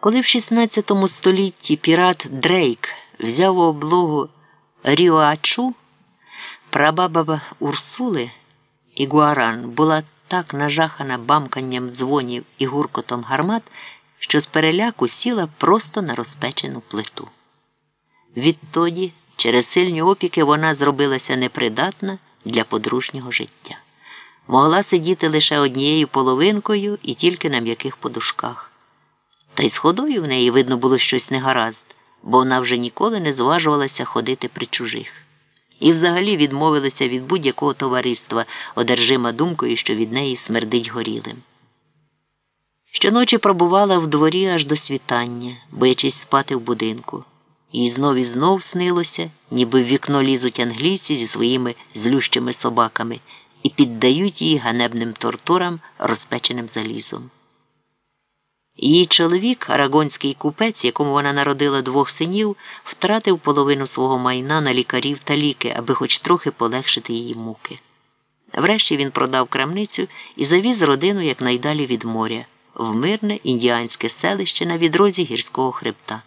Коли в 16 столітті пірат Дрейк взяв у облогу Ріоачу, прабаба Урсули Ігуаран була так нажахана бамканням дзвонів і гуркотом гармат, що з переляку сіла просто на розпечену плиту. Відтоді, через сильні опіки, вона зробилася непридатна для подружнього життя. Могла сидіти лише однією половинкою і тільки на м'яких подушках. Та й з ходою в неї видно було щось негаразд, бо вона вже ніколи не зважувалася ходити при чужих. І взагалі відмовилася від будь-якого товариства, одержима думкою, що від неї смердить горілим. Щоночі пробувала в дворі аж до світання, боячись спати в будинку. І знов і знов снилося, ніби в вікно лізуть англійці зі своїми злющими собаками і піддають її ганебним тортурам, розпеченим залізом. Її чоловік, арагонський купець, якому вона народила двох синів, втратив половину свого майна на лікарів та ліки, аби хоч трохи полегшити її муки. Врешті він продав крамницю і завіз родину якнайдалі від моря, в мирне індіанське селище на відрозі гірського хребта.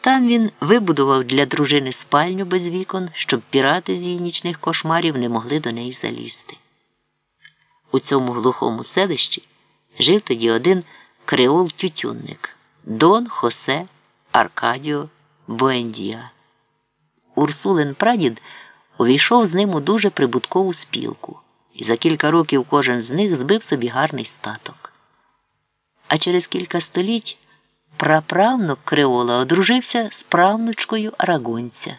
Там він вибудував для дружини спальню без вікон, щоб пірати з її нічних кошмарів не могли до неї залізти. У цьому глухому селищі жив тоді один креол тютюнник Дон Хосе Аркадіо Боендія. Урсулин прадід увійшов з ним у дуже прибуткову спілку, і за кілька років кожен з них збив собі гарний статок. А через кілька століть праправнук Креола одружився з правнучкою арагонця.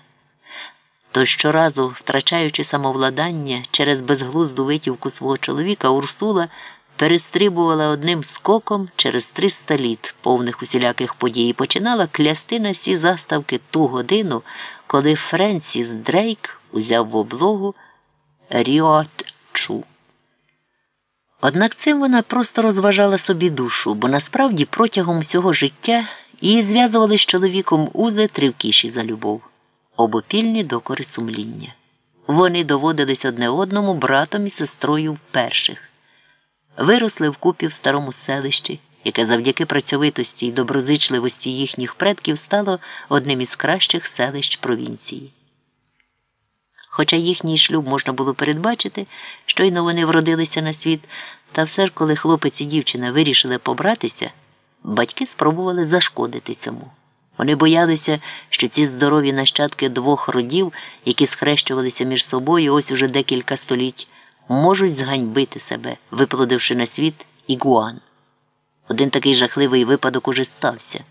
То щоразу, втрачаючи самовладання через безглузду витівку свого чоловіка, Урсула перестрибувала одним скоком через 300 літ, повних усіляких подій, і починала клясти на всі заставки ту годину, коли Френсіс Дрейк узяв в облогу Ріотчу. Однак цим вона просто розважала собі душу, бо насправді протягом всього життя її зв'язували з чоловіком узи тривкіші за любов, обопільні докори сумління. Вони доводились одне одному братом і сестрою перших виросли вкупі в старому селищі, яке завдяки працьовитості і доброзичливості їхніх предків стало одним із кращих селищ провінції. Хоча їхній шлюб можна було передбачити, щойно вони вродилися на світ, та все ж, коли хлопець і дівчина вирішили побратися, батьки спробували зашкодити цьому. Вони боялися, що ці здорові нащадки двох родів, які схрещувалися між собою ось уже декілька століть, можуть зганьбити себе, виплодивши на світ ігуан. Один такий жахливий випадок уже стався.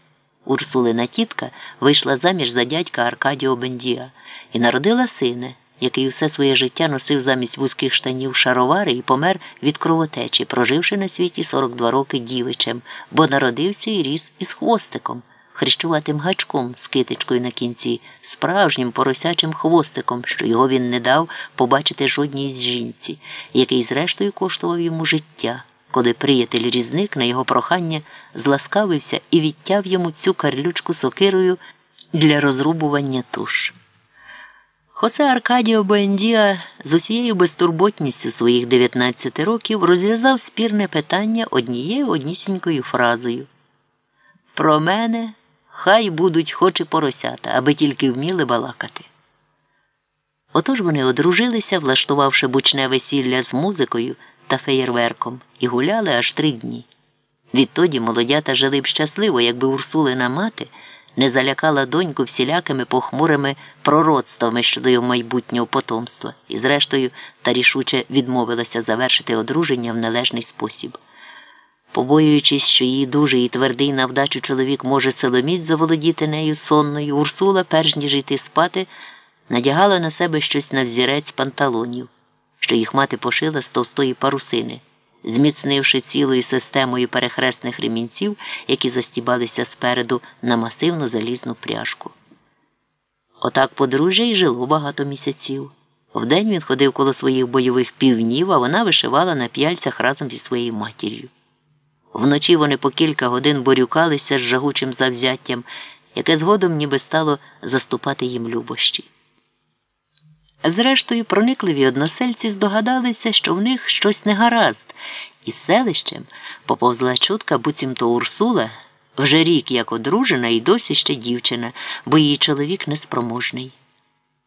Урсулина тітка вийшла заміж за дядька Аркадіо Бендія і народила сина, який усе своє життя носив замість вузьких штанів шаровари і помер від кровотечі, проживши на світі 42 роки дівичем, бо народився і ріс із хвостиком хрещуватим гачком з китичкою на кінці, справжнім поросячим хвостиком, що його він не дав побачити жодній з жінці, який, зрештою, коштував йому життя, коли приятель різник на його прохання зласкавився і відтяв йому цю карлючку сокирою для розрубування туш. Хосе Аркадіо Буендіа з усією безтурботністю своїх 19 років розв'язав спірне питання однією однісінькою фразою. Про мене Хай будуть хоч і поросята, аби тільки вміли балакати. Отож вони одружилися, влаштувавши бучне весілля з музикою та феєрверком, і гуляли аж три дні. Відтоді молодята жили б щасливо, якби Урсулина мати не залякала доньку всілякими похмурими пророцтвами щодо його майбутнього потомства, і, зрештою, та рішуче відмовилася завершити одруження в належний спосіб. Побоюючись, що її дужий і твердий на вдачу чоловік може силоміць заволодіти нею сонною, Урсула, перш ніж йти спати, надягала на себе щось на взірець панталонів, що їх мати пошила з товстої парусини, зміцнивши цілою системою перехресних ремінців, які застібалися спереду на масивну залізну пряжку. Отак подружжя й жило багато місяців. Вдень він ходив коло своїх бойових півнів, а вона вишивала на п'яльцях разом зі своєю матір'ю. Вночі вони по кілька годин борюкалися з жагучим завзяттям, яке згодом ніби стало заступати їм любощі. Зрештою, проникливі односельці здогадалися, що в них щось негаразд, і селищем поповзла чутка, буцімто Урсула Вже рік як одружена і досі ще дівчина, бо її чоловік неспроможний.